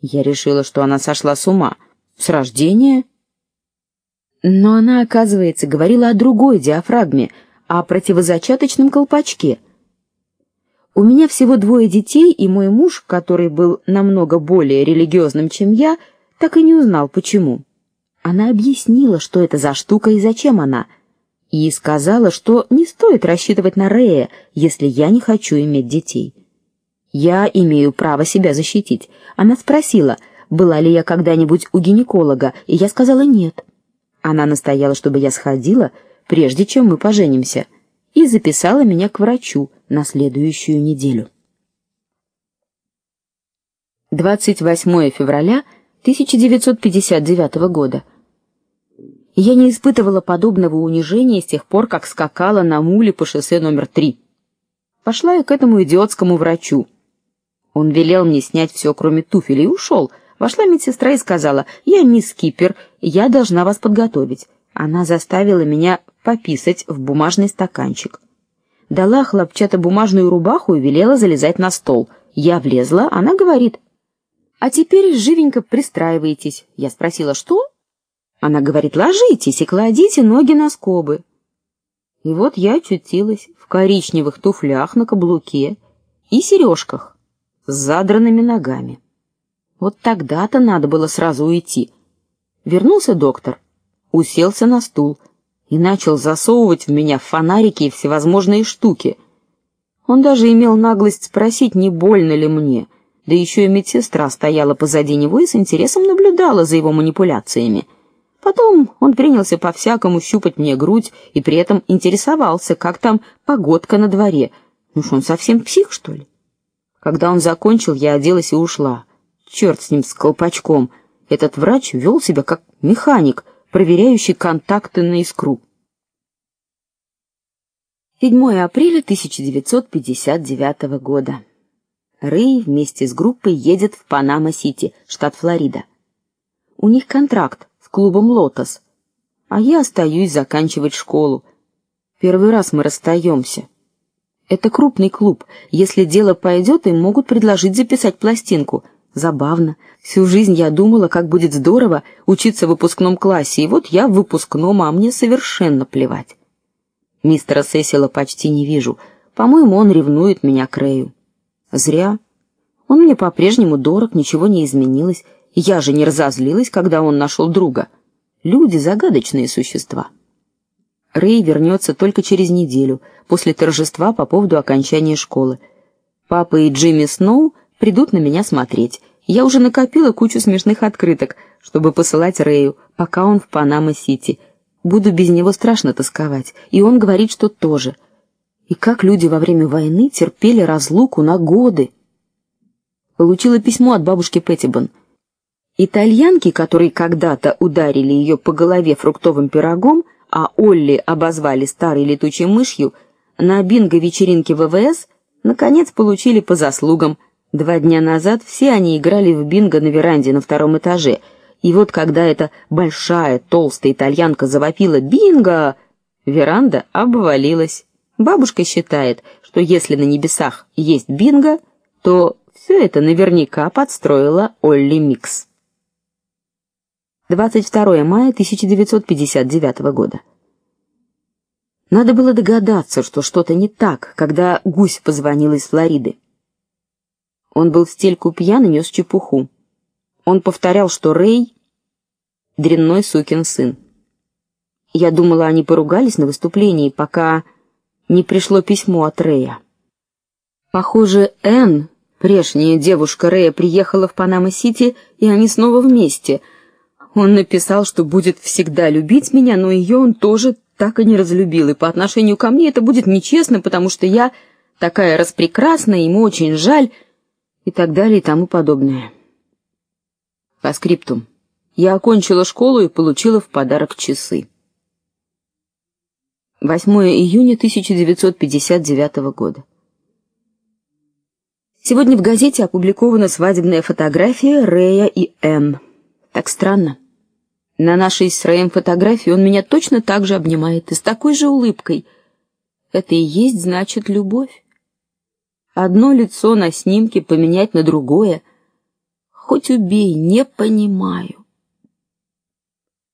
Я решила, что она сошла с ума. С рождения? Но она, оказывается, говорила о другой диафрагме, о противозачаточном колпачке. У меня всего двое детей, и мой муж, который был намного более религиозным, чем я, так и не узнал почему. Она объяснила, что это за штука и зачем она, и сказала, что не стоит рассчитывать на Рея, если я не хочу иметь детей. Я имею право себя защитить. Она спросила, была ли я когда-нибудь у гинеколога, и я сказала нет. Она настояла, чтобы я сходила, прежде чем мы поженимся, и записала меня к врачу на следующую неделю. 28 февраля 1959 года. Я не испытывала подобного унижения с тех пор, как скакала на муле по шоссе номер 3. Пошла я к этому идиотскому врачу. Он велел мне снять все, кроме туфель, и ушел. Вошла медсестра и сказала: "Я мисс Кипер, я должна вас подготовить". Она заставила меня пописать в бумажный стаканчик. Дала хлопчатобумажную рубаху и велела залезать на стол. Я влезла, она говорит: "А теперь живенько пристраивайтесь". Я спросила: "Что?" Она говорит: "Ложитесь и кладите ноги на скобы". И вот я очутилась в коричневых туфлях на каблуке и сережках с задранными ногами. Вот тогда-то надо было сразу уйти. Вернулся доктор, уселся на стул и начал засовывать в меня фонарики и всевозможные штуки. Он даже имел наглость спросить, не больно ли мне. Да еще и медсестра стояла позади него и с интересом наблюдала за его манипуляциями. Потом он принялся по-всякому щупать мне грудь и при этом интересовался, как там погодка на дворе. Ну что он совсем псих, что ли? Когда он закончил, я оделась и ушла. Черт с ним с колпачком. Этот врач вел себя как механик, проверяющий контакты на искру. 7 апреля 1959 года. Рэй вместе с группой едет в Панама-Сити, штат Флорида. У них контракт с клубом Лотос, а я остаюсь заканчивать школу. Первый раз мы расстаемся. Это крупный клуб. Если дело пойдет, им могут предложить записать пластинку. Забавно. Всю жизнь я думала, как будет здорово учиться в выпускном классе, и вот я в выпускном, а мне совершенно плевать. Мистера Сесила почти не вижу. По-моему, он ревнует меня к Рэю. Зря. Он мне по-прежнему дорог, ничего не изменилось. Я же не разозлилась, когда он нашел друга. Люди загадочные существа. Рэй вернется только через неделю, после торжества по поводу окончания школы. Папа и Джимми Сноу придут на меня смотреть. Я уже накопила кучу смешных открыток, чтобы посылать Рэю, пока он в Панама-Сити. Буду без него страшно тосковать, и он говорит, что тоже. И как люди во время войны терпели разлуку на годы. Получила письмо от бабушки Петтибон. Итальянки, которые когда-то ударили ее по голове фруктовым пирогом, а Олли обозвали старой летучей мышью, на бинго-вечеринке ВВС наконец получили по заслугам. Два дня назад все они играли в бинго на веранде на втором этаже. И вот когда эта большая толстая итальянка завопила бинго, веранда обвалилась. Бабушка считает, что если на небесах есть бинго, то все это наверняка подстроила Олли Микс. 22 мая 1959 года. Надо было догадаться, что что-то не так, когда гусь позвонил из Флориды. Он был в стельку пьян и нес чепуху. Он повторял, что Рэй дрянной сукин сын. Я думала, они поругались на выступлении, пока не пришло письмо от Рэя. Похоже, Энн, прежняя девушка Рэя, приехала в Панама-Сити, и они снова вместе — он написал, что будет всегда любить меня, но ее он тоже так и не разлюбил, и по отношению ко мне это будет нечестно, потому что я такая распрекрасная, ему очень жаль и так далее и тому подобное. По скриптум. Я окончила школу и получила в подарок часы. 8 июня 1959 года. Сегодня в газете опубликована свадебная фотография Рэя и Энн. Так странно. На нашей с Рэем фотографии он меня точно так же обнимает и с такой же улыбкой. Это и есть значит любовь. Одно лицо на снимке поменять на другое. хоть убей, не понимаю.